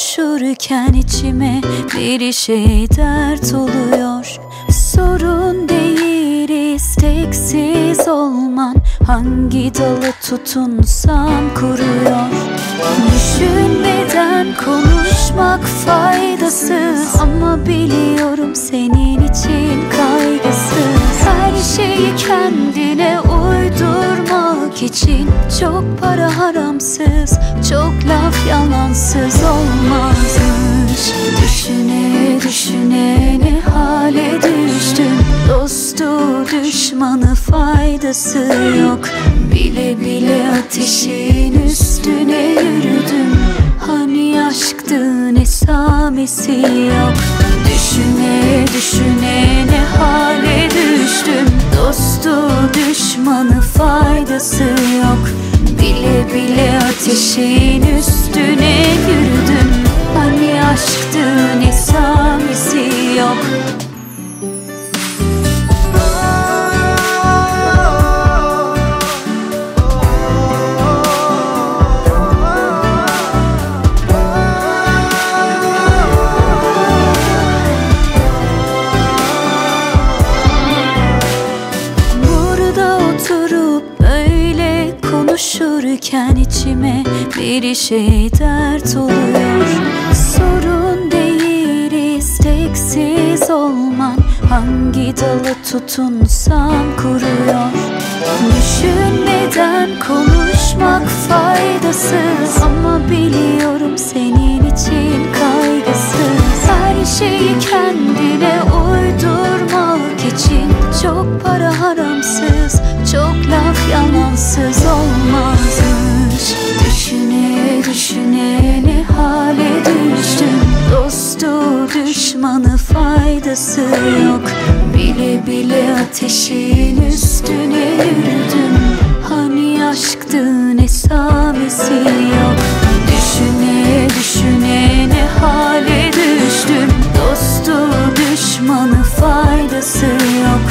konuşurken içime bir şey dert oluyor. Sorun değil isteksiz olman Hangi dalı tutunsam kuruyor. Düşünmeden konuşmak faydasız Ama biliyorum senin için kaygısız için Çok para haramsız, çok laf yalansız olmazmış. Düşüne düşüne ne hale düştüm Dostu düşmanı faydası yok. Bile bile ateşin üstüne yürüdüm Hani aşktı nesamesi yok. Düşüne düşüne faydası yok. Bile bile ateşin üstüne öyle konuşurken içime bir şey dert oluyor Sorun değil isteksiz olman. Hangi dalı tutunsam kuruyor. Düşünmeden konuşmak faydasız. Ama biliyorum senin yalansız olmazmış. Düşüne düşüne ne hale düştüm Dostu düşmanı faydası yok. Bile bile ateşin üstüne yürüdüm Hani aşktı nesamesi yok. Düşüne düşüne ne hale düştüm Dostu düşmanı faydası yok.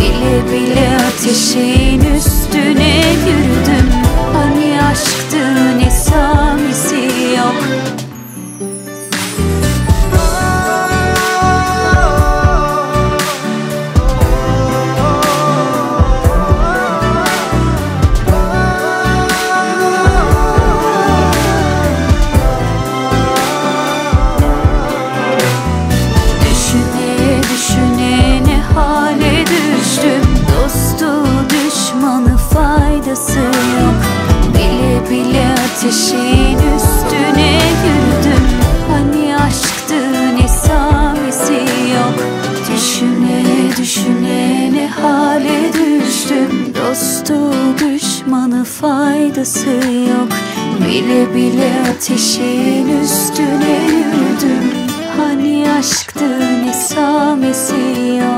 Bile bile ateşin üstüne yürüdüm faydası yok. Bile bile ateşin üstüne yürüdüm. Hani aşktı nesamesi yok